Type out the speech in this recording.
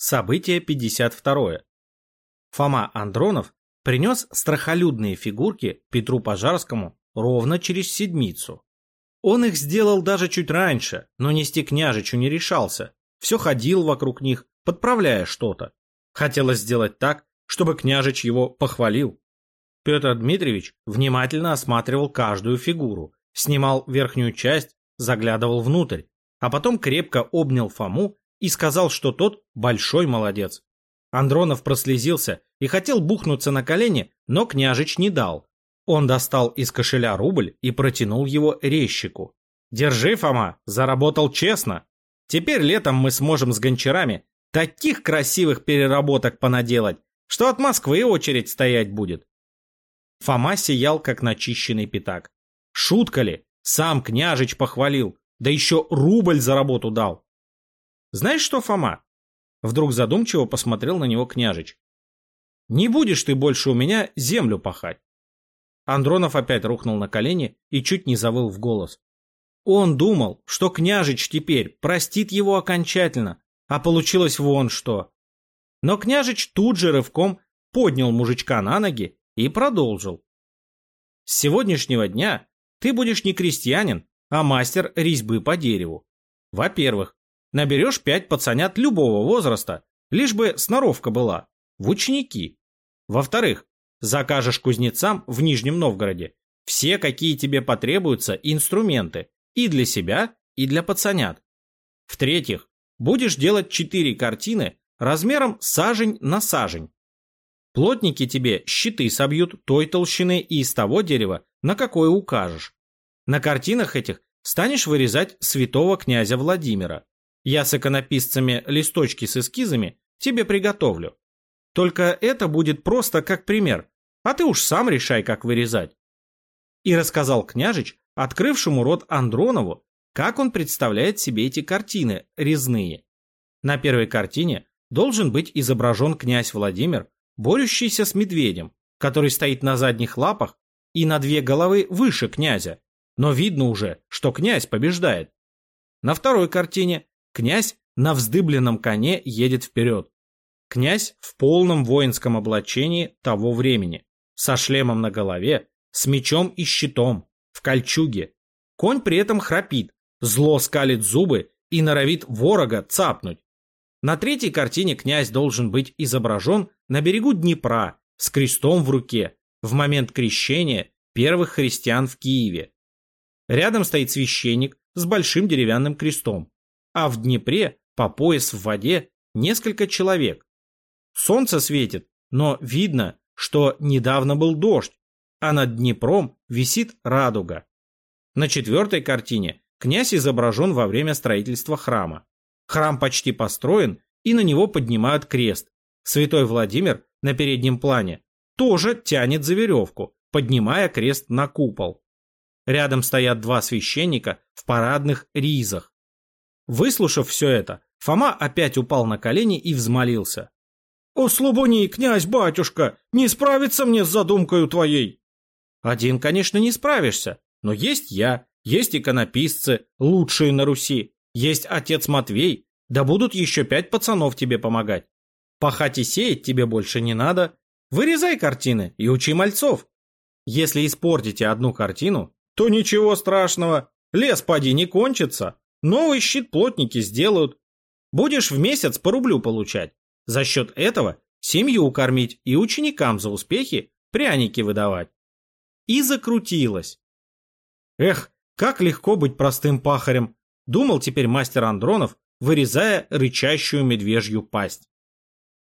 Событие 52. Фома Андронов принес страхолюдные фигурки Петру Пожарскому ровно через седмицу. Он их сделал даже чуть раньше, но нести княжичу не решался. Все ходил вокруг них, подправляя что-то. Хотелось сделать так, чтобы княжич его похвалил. Петр Дмитриевич внимательно осматривал каждую фигуру, снимал верхнюю часть, заглядывал внутрь, а потом крепко обнял Фому и сказал, что тот большой молодец. Андронов прослезился и хотел бухнуться на колени, но княжич не дал. Он достал из кошеля рубль и протянул его резчику. «Держи, Фома, заработал честно. Теперь летом мы сможем с гончарами таких красивых переработок понаделать, что от Москвы очередь стоять будет». Фома сиял, как начищенный пятак. Шутка ли? Сам княжич похвалил, да еще рубль за работу дал. Знаешь что, Фома? Вдруг задумчиво посмотрел на него княжич. Не будешь ты больше у меня землю пахать. Андронов опять рухнул на колени и чуть не завыл в голос. Он думал, что княжич теперь простит его окончательно, а получилось вон что. Но княжич тут же рывком поднял мужичка на ноги и продолжил. С сегодняшнего дня ты будешь не крестьянин, а мастер резьбы по дереву. Во-первых, Наберешь пять пацанят любого возраста, лишь бы сноровка была, в ученики. Во-вторых, закажешь кузнецам в Нижнем Новгороде все, какие тебе потребуются, инструменты и для себя, и для пацанят. В-третьих, будешь делать четыре картины размером сажень на сажень. Плотники тебе щиты собьют той толщины и из того дерева, на какое укажешь. На картинах этих станешь вырезать святого князя Владимира. Я с иконописцами листочки с эскизами тебе приготовлю. Только это будет просто как пример, а ты уж сам решай, как вырезать. И рассказал княжич, открывшему рот Андронову, как он представляет себе эти картины резные. На первой картине должен быть изображен князь Владимир, борющийся с медведем, который стоит на задних лапах и на две головы выше князя, но видно уже, что князь побеждает. На второй картине Князь на вздыбленном коне едет вперед. Князь в полном воинском облачении того времени, со шлемом на голове, с мечом и щитом, в кольчуге. Конь при этом храпит, зло скалит зубы и норовит ворога цапнуть. На третьей картине князь должен быть изображен на берегу Днепра с крестом в руке в момент крещения первых христиан в Киеве. Рядом стоит священник с большим деревянным крестом а в Днепре по пояс в воде несколько человек. Солнце светит, но видно, что недавно был дождь, а над Днепром висит радуга. На четвертой картине князь изображен во время строительства храма. Храм почти построен, и на него поднимают крест. Святой Владимир на переднем плане тоже тянет за веревку, поднимая крест на купол. Рядом стоят два священника в парадных ризах. Выслушав все это, Фома опять упал на колени и взмолился. «О, слабони, князь, батюшка, не справиться мне с задумкою твоей!» «Один, конечно, не справишься, но есть я, есть иконописцы, лучшие на Руси, есть отец Матвей, да будут еще пять пацанов тебе помогать. Пахать и сеять тебе больше не надо. Вырезай картины и учи мальцов. Если испортите одну картину, то ничего страшного, лес поди не кончится, Новый щит плотники сделают. Будешь в месяц по рублю получать. За счет этого семью кормить и ученикам за успехи пряники выдавать. И закрутилось. Эх, как легко быть простым пахарем, думал теперь мастер Андронов, вырезая рычащую медвежью пасть.